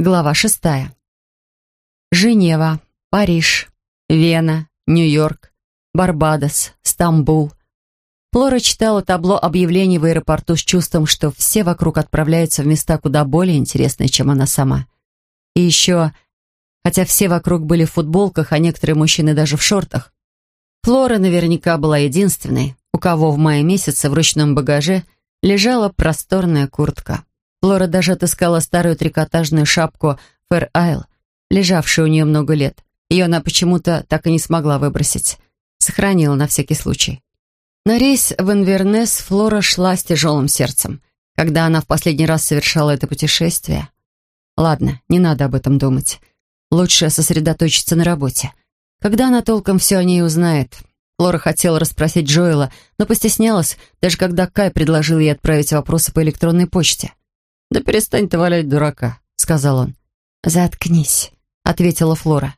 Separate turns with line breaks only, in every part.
Глава шестая. Женева, Париж, Вена, Нью-Йорк, Барбадос, Стамбул. Флора читала табло объявлений в аэропорту с чувством, что все вокруг отправляются в места куда более интересные, чем она сама. И еще, хотя все вокруг были в футболках, а некоторые мужчины даже в шортах, Флора наверняка была единственной, у кого в мае месяце в ручном багаже лежала просторная куртка. Флора даже отыскала старую трикотажную шапку Фэр Айл, лежавшую у нее много лет. Ее она почему-то так и не смогла выбросить. Сохранила на всякий случай. На рейс в Инвернес Флора шла с тяжелым сердцем. Когда она в последний раз совершала это путешествие? Ладно, не надо об этом думать. Лучше сосредоточиться на работе. Когда она толком все о ней узнает? Флора хотела расспросить Джоэла, но постеснялась, даже когда Кай предложил ей отправить вопросы по электронной почте. «Да перестань ты валять дурака», — сказал он. «Заткнись», — ответила Флора.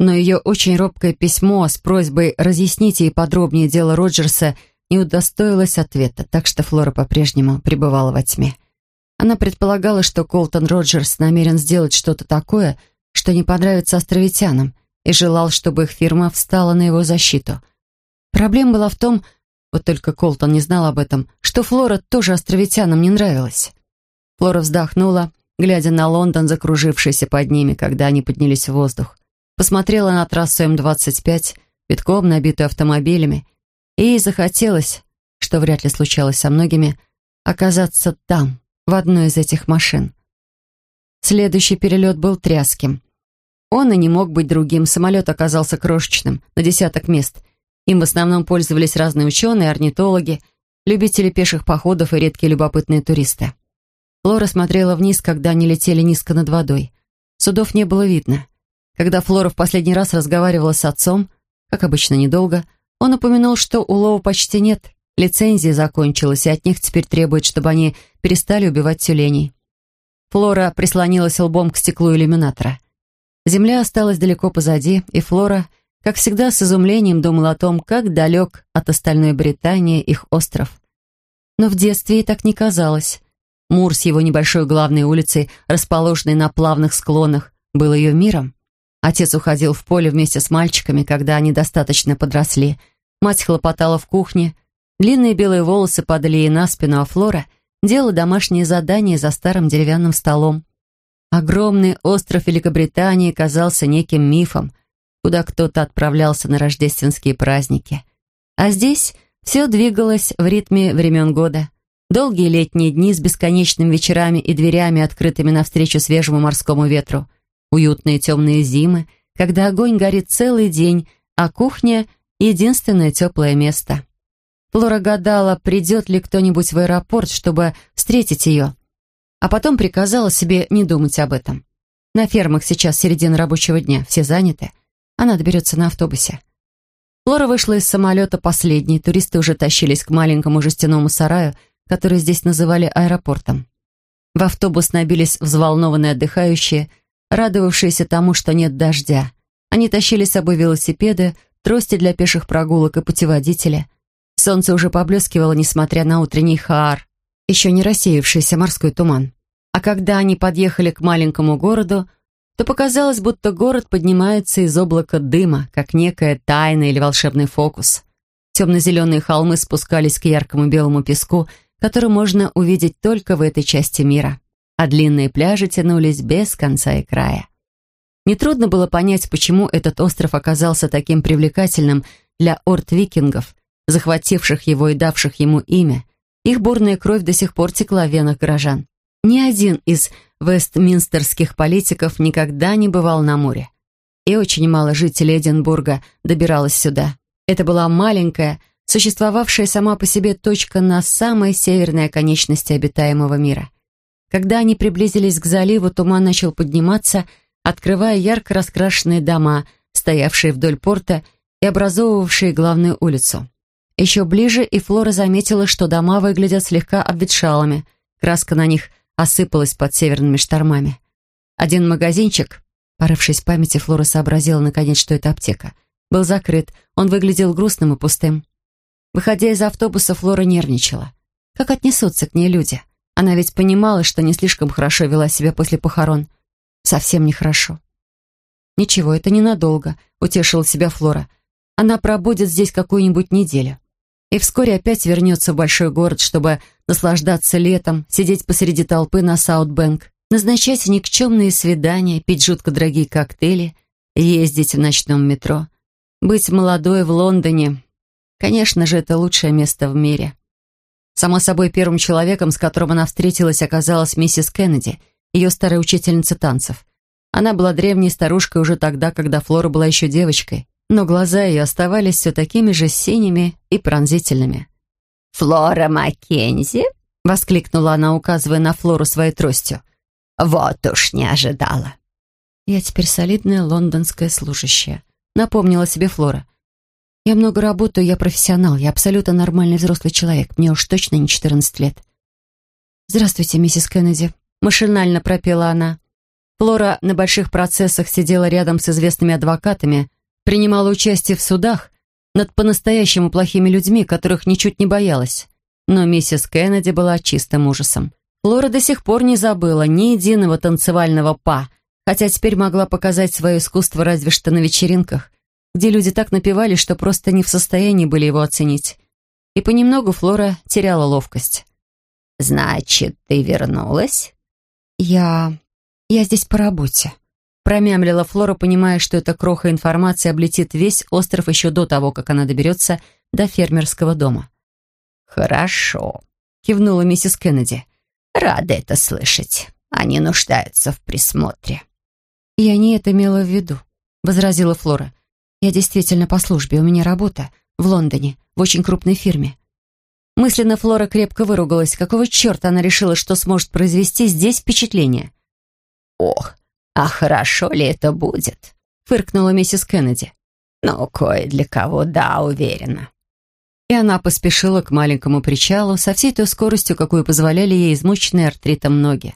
Но ее очень робкое письмо с просьбой разъяснить ей подробнее дело Роджерса не удостоилось ответа, так что Флора по-прежнему пребывала во тьме. Она предполагала, что Колтон Роджерс намерен сделать что-то такое, что не понравится островитянам, и желал, чтобы их фирма встала на его защиту. Проблема была в том, вот только Колтон не знал об этом, что Флора тоже островитянам не нравилась. Флора вздохнула, глядя на Лондон, закружившийся под ними, когда они поднялись в воздух. Посмотрела на трассу М-25, битком набитую автомобилями, и захотелось, что вряд ли случалось со многими, оказаться там, в одной из этих машин. Следующий перелет был тряским. Он и не мог быть другим, самолет оказался крошечным, на десяток мест. Им в основном пользовались разные ученые, орнитологи, любители пеших походов и редкие любопытные туристы. Флора смотрела вниз, когда они летели низко над водой. Судов не было видно. Когда Флора в последний раз разговаривала с отцом, как обычно недолго, он упомянул, что улова почти нет, лицензия закончилась, и от них теперь требуют, чтобы они перестали убивать тюленей. Флора прислонилась лбом к стеклу иллюминатора. Земля осталась далеко позади, и Флора, как всегда, с изумлением думала о том, как далек от остальной Британии их остров. Но в детстве ей так не казалось. Мур с его небольшой главной улицей, расположенной на плавных склонах, был ее миром. Отец уходил в поле вместе с мальчиками, когда они достаточно подросли. Мать хлопотала в кухне. Длинные белые волосы падали ей на спину, а Флора делала домашние задания за старым деревянным столом. Огромный остров Великобритании казался неким мифом, куда кто-то отправлялся на рождественские праздники. А здесь все двигалось в ритме времен года. Долгие летние дни с бесконечными вечерами и дверями, открытыми навстречу свежему морскому ветру. Уютные темные зимы, когда огонь горит целый день, а кухня — единственное теплое место. Флора гадала, придет ли кто-нибудь в аэропорт, чтобы встретить ее. А потом приказала себе не думать об этом. На фермах сейчас середина рабочего дня, все заняты. Она доберется на автобусе. Флора вышла из самолета последней, туристы уже тащились к маленькому жестяному сараю — который здесь называли аэропортом. В автобус набились взволнованные отдыхающие, радовавшиеся тому, что нет дождя. Они тащили с собой велосипеды, трости для пеших прогулок и путеводители. Солнце уже поблескивало, несмотря на утренний хаар, еще не рассеявшийся морской туман. А когда они подъехали к маленькому городу, то показалось, будто город поднимается из облака дыма, как некая тайна или волшебный фокус. Темно-зеленые холмы спускались к яркому белому песку — который можно увидеть только в этой части мира, а длинные пляжи тянулись без конца и края. Нетрудно было понять, почему этот остров оказался таким привлекательным для орд-викингов, захвативших его и давших ему имя. Их бурная кровь до сих пор текла в венах горожан. Ни один из вестминстерских политиков никогда не бывал на море. И очень мало жителей Эдинбурга добиралось сюда. Это была маленькая, существовавшая сама по себе точка на самой северной оконечности обитаемого мира. Когда они приблизились к заливу, туман начал подниматься, открывая ярко раскрашенные дома, стоявшие вдоль порта и образовывавшие главную улицу. Еще ближе, и Флора заметила, что дома выглядят слегка обветшалыми, краска на них осыпалась под северными штормами. Один магазинчик, порывшись в памяти, Флора сообразила наконец, что это аптека, был закрыт, он выглядел грустным и пустым. Выходя из автобуса, Флора нервничала. Как отнесутся к ней люди? Она ведь понимала, что не слишком хорошо вела себя после похорон. совсем нехорошо. «Ничего, это ненадолго», — утешила себя Флора. «Она пробудет здесь какую-нибудь неделю. И вскоре опять вернется в большой город, чтобы наслаждаться летом, сидеть посреди толпы на Саутбэнк, назначать никчемные свидания, пить жутко дорогие коктейли, ездить в ночном метро. Быть молодой в Лондоне. Конечно же, это лучшее место в мире». Само собой, первым человеком, с которым она встретилась, оказалась миссис Кеннеди, ее старая учительница танцев. Она была древней старушкой уже тогда, когда Флора была еще девочкой, но глаза ее оставались все такими же синими и пронзительными.
«Флора Маккензи?» — воскликнула она, указывая на Флору своей тростью. «Вот уж не ожидала».
«Я теперь солидная лондонская служащая», — напомнила себе Флора. «Я много работаю, я профессионал, я абсолютно нормальный взрослый человек, мне уж точно не 14 лет». «Здравствуйте, миссис Кеннеди», — машинально пропела она. Флора на больших процессах сидела рядом с известными адвокатами, принимала участие в судах над по-настоящему плохими людьми, которых ничуть не боялась. Но миссис Кеннеди была чистым ужасом. Флора до сих пор не забыла ни единого танцевального па, хотя теперь могла показать свое искусство разве что на вечеринках, где люди так напевали, что просто не в состоянии были его оценить. И понемногу Флора теряла ловкость.
«Значит, ты вернулась?»
«Я... «Я здесь по работе», — промямлила Флора, понимая, что эта кроха информации облетит весь остров еще до того, как она доберется до фермерского дома.
«Хорошо», —
кивнула миссис Кеннеди.
«Рада это слышать. Они нуждаются в присмотре».
«Я не это имела в виду», — возразила Флора. «Я действительно по службе, у меня работа в Лондоне, в очень крупной фирме». Мысленно Флора крепко выругалась. Какого черта она решила, что сможет произвести здесь впечатление?
«Ох, а хорошо ли это будет?»
— фыркнула миссис Кеннеди.
«Ну, кое для кого, да, уверена».
И она поспешила к маленькому причалу со всей той скоростью, какую позволяли ей измученные артритом ноги.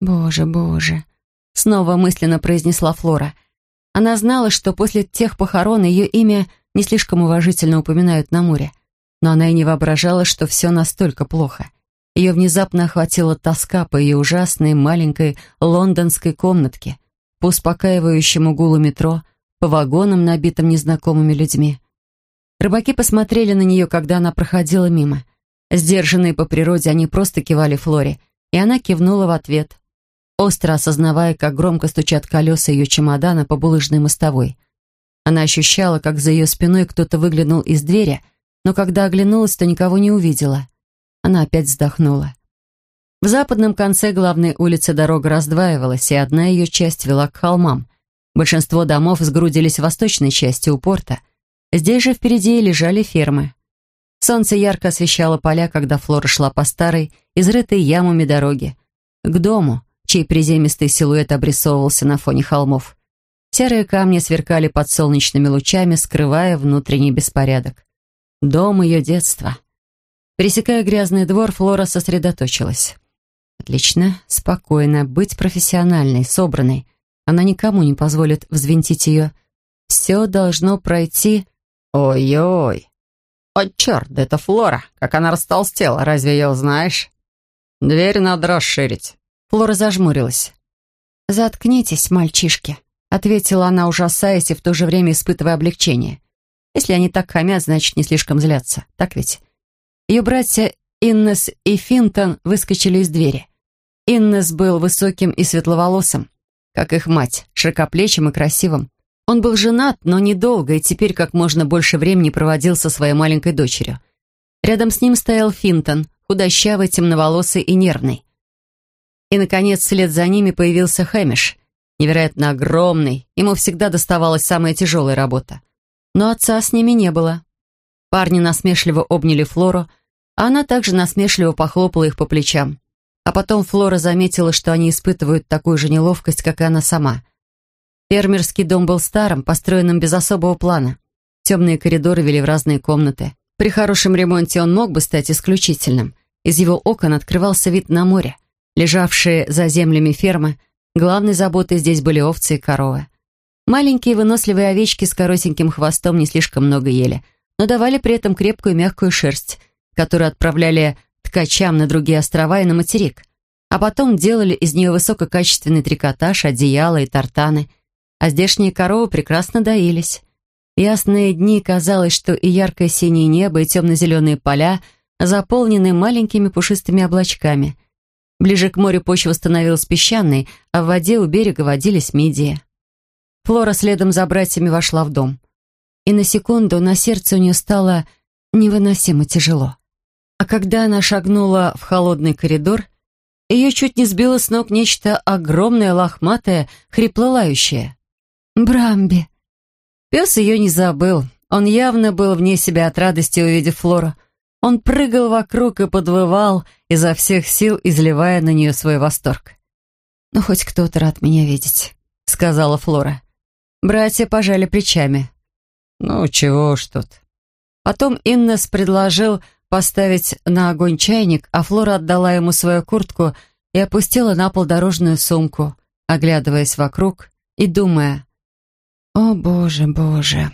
«Боже, боже!» — снова мысленно произнесла Флора. Она знала, что после тех похорон ее имя не слишком уважительно упоминают на море, но она и не воображала, что все настолько плохо. Ее внезапно охватила тоска по ее ужасной маленькой лондонской комнатке, по успокаивающему гулу метро, по вагонам, набитым незнакомыми людьми. Рыбаки посмотрели на нее, когда она проходила мимо. Сдержанные по природе, они просто кивали Флоре, и она кивнула в ответ, остро осознавая, как громко стучат колеса ее чемодана по булыжной мостовой. Она ощущала, как за ее спиной кто-то выглянул из двери, но когда оглянулась, то никого не увидела. Она опять вздохнула. В западном конце главной улицы дорога раздваивалась, и одна ее часть вела к холмам. Большинство домов сгрудились в восточной части у порта. Здесь же впереди лежали фермы. Солнце ярко освещало поля, когда Флора шла по старой, изрытой ямами дороге, к дому, чей приземистый силуэт обрисовывался на фоне холмов. Серые камни сверкали под солнечными лучами, скрывая внутренний беспорядок. Дом ее детства. Пересекая грязный двор, Флора сосредоточилась. Отлично, спокойно, быть профессиональной, собранной. Она никому не позволит взвинтить ее. Все должно пройти...
Ой-ой. О, черт, это Флора. Как она растолстела, разве ее узнаешь? Дверь надо расширить.
Флора зажмурилась. «Заткнитесь, мальчишки», — ответила она, ужасаясь и в то же время испытывая облегчение. «Если они так хамят, значит, не слишком злятся. Так ведь?» Ее братья Иннес и Финтон выскочили из двери. Иннес был высоким и светловолосым, как их мать, широкоплечим и красивым. Он был женат, но недолго, и теперь как можно больше времени проводил со своей маленькой дочерью. Рядом с ним стоял Финтон, худощавый, темноволосый и нервный. И, наконец, вслед за ними появился Хэмиш, невероятно огромный, ему всегда доставалась самая тяжелая работа. Но отца с ними не было. Парни насмешливо обняли Флору, а она также насмешливо похлопала их по плечам. А потом Флора заметила, что они испытывают такую же неловкость, как и она сама. Фермерский дом был старым, построенным без особого плана. Темные коридоры вели в разные комнаты. При хорошем ремонте он мог бы стать исключительным. Из его окон открывался вид на море. Лежавшие за землями фермы, главной заботой здесь были овцы и коровы. Маленькие выносливые овечки с коротеньким хвостом не слишком много ели, но давали при этом крепкую мягкую шерсть, которую отправляли ткачам на другие острова и на материк. а потом делали из нее высококачественный трикотаж, одеяла и тартаны, а здешние коровы прекрасно доились. Ясные дни казалось, что и яркое синее небо, и темно-зеленые поля заполнены маленькими пушистыми облачками. Ближе к морю почва становилась песчаной, а в воде у берега водились мидии. Флора следом за братьями вошла в дом. И на секунду на сердце у нее стало невыносимо тяжело. А когда она шагнула в холодный коридор, ее чуть не сбило с ног нечто огромное, лохматое, хриплолающее. «Брамби!» Пес ее не забыл. Он явно был вне себя от радости, увидев Флору. Он прыгал вокруг и подвывал, изо всех сил изливая на нее свой восторг. «Ну, хоть кто-то рад меня видеть», — сказала Флора. Братья пожали плечами.
«Ну, чего ж тут?»
Потом Иннес предложил поставить на огонь чайник, а Флора отдала ему свою куртку и опустила на пол дорожную сумку, оглядываясь вокруг и думая, «О, боже, боже!»